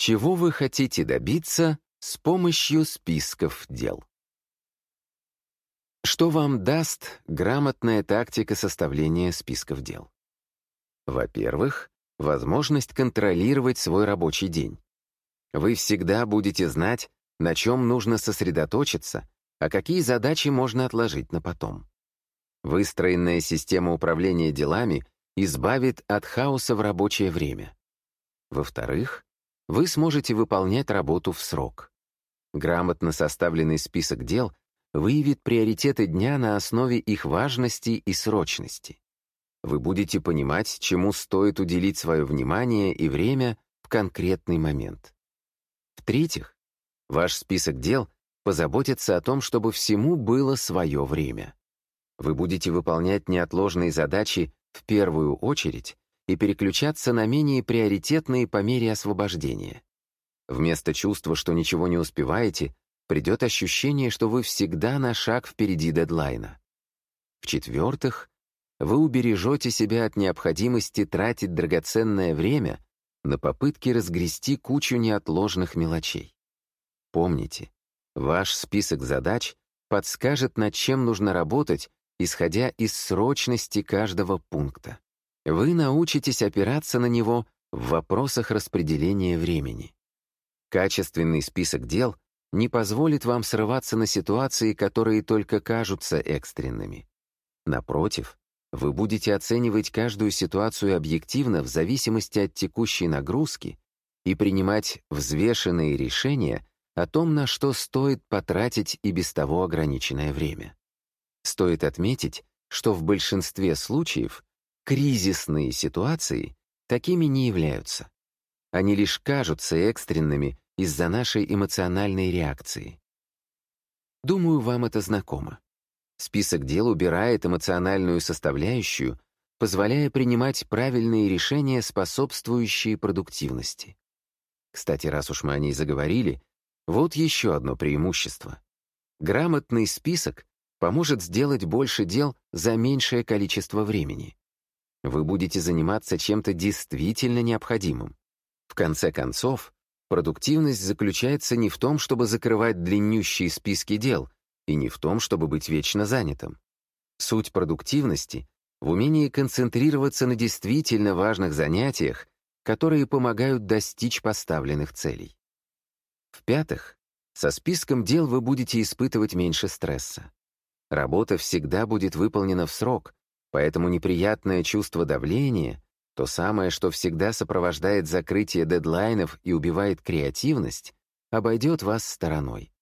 Чего вы хотите добиться с помощью списков дел? Что вам даст грамотная тактика составления списков дел? Во-первых, возможность контролировать свой рабочий день. Вы всегда будете знать, на чем нужно сосредоточиться, а какие задачи можно отложить на потом. Выстроенная система управления делами избавит от хаоса в рабочее время. Во-вторых, вы сможете выполнять работу в срок. Грамотно составленный список дел выявит приоритеты дня на основе их важности и срочности. Вы будете понимать, чему стоит уделить свое внимание и время в конкретный момент. В-третьих, ваш список дел позаботится о том, чтобы всему было свое время. Вы будете выполнять неотложные задачи в первую очередь и переключаться на менее приоритетные по мере освобождения. Вместо чувства, что ничего не успеваете, придет ощущение, что вы всегда на шаг впереди дедлайна. В-четвертых, вы убережете себя от необходимости тратить драгоценное время на попытки разгрести кучу неотложных мелочей. Помните, ваш список задач подскажет, над чем нужно работать, исходя из срочности каждого пункта. Вы научитесь опираться на него в вопросах распределения времени. Качественный список дел не позволит вам срываться на ситуации, которые только кажутся экстренными. Напротив, вы будете оценивать каждую ситуацию объективно в зависимости от текущей нагрузки и принимать взвешенные решения о том, на что стоит потратить и без того ограниченное время. Стоит отметить, что в большинстве случаев кризисные ситуации такими не являются. Они лишь кажутся экстренными из-за нашей эмоциональной реакции. Думаю, вам это знакомо. Список дел убирает эмоциональную составляющую, позволяя принимать правильные решения, способствующие продуктивности. Кстати, раз уж мы о ней заговорили, вот еще одно преимущество. Грамотный список поможет сделать больше дел за меньшее количество времени. Вы будете заниматься чем-то действительно необходимым. В конце концов, продуктивность заключается не в том, чтобы закрывать длиннющие списки дел — и не в том, чтобы быть вечно занятым. Суть продуктивности в умении концентрироваться на действительно важных занятиях, которые помогают достичь поставленных целей. В-пятых, со списком дел вы будете испытывать меньше стресса. Работа всегда будет выполнена в срок, поэтому неприятное чувство давления, то самое, что всегда сопровождает закрытие дедлайнов и убивает креативность, обойдет вас стороной.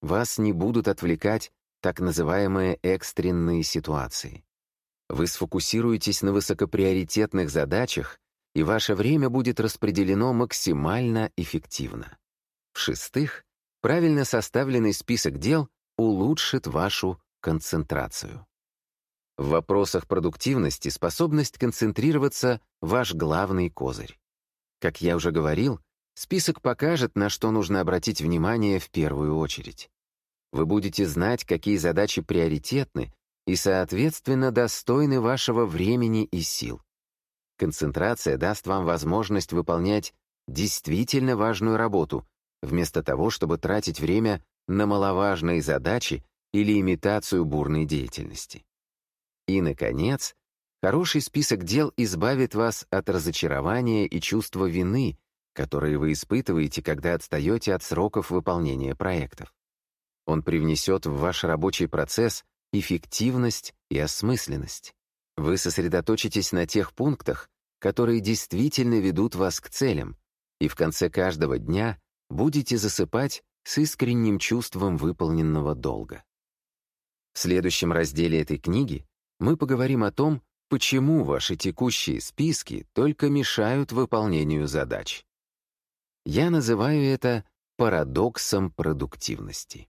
Вас не будут отвлекать так называемые экстренные ситуации. Вы сфокусируетесь на высокоприоритетных задачах, и ваше время будет распределено максимально эффективно. В-шестых, правильно составленный список дел улучшит вашу концентрацию. В вопросах продуктивности способность концентрироваться — ваш главный козырь. Как я уже говорил, Список покажет, на что нужно обратить внимание в первую очередь. Вы будете знать, какие задачи приоритетны и, соответственно, достойны вашего времени и сил. Концентрация даст вам возможность выполнять действительно важную работу, вместо того, чтобы тратить время на маловажные задачи или имитацию бурной деятельности. И, наконец, хороший список дел избавит вас от разочарования и чувства вины, которые вы испытываете, когда отстаете от сроков выполнения проектов. Он привнесет в ваш рабочий процесс эффективность и осмысленность. Вы сосредоточитесь на тех пунктах, которые действительно ведут вас к целям, и в конце каждого дня будете засыпать с искренним чувством выполненного долга. В следующем разделе этой книги мы поговорим о том, почему ваши текущие списки только мешают выполнению задач. Я называю это парадоксом продуктивности.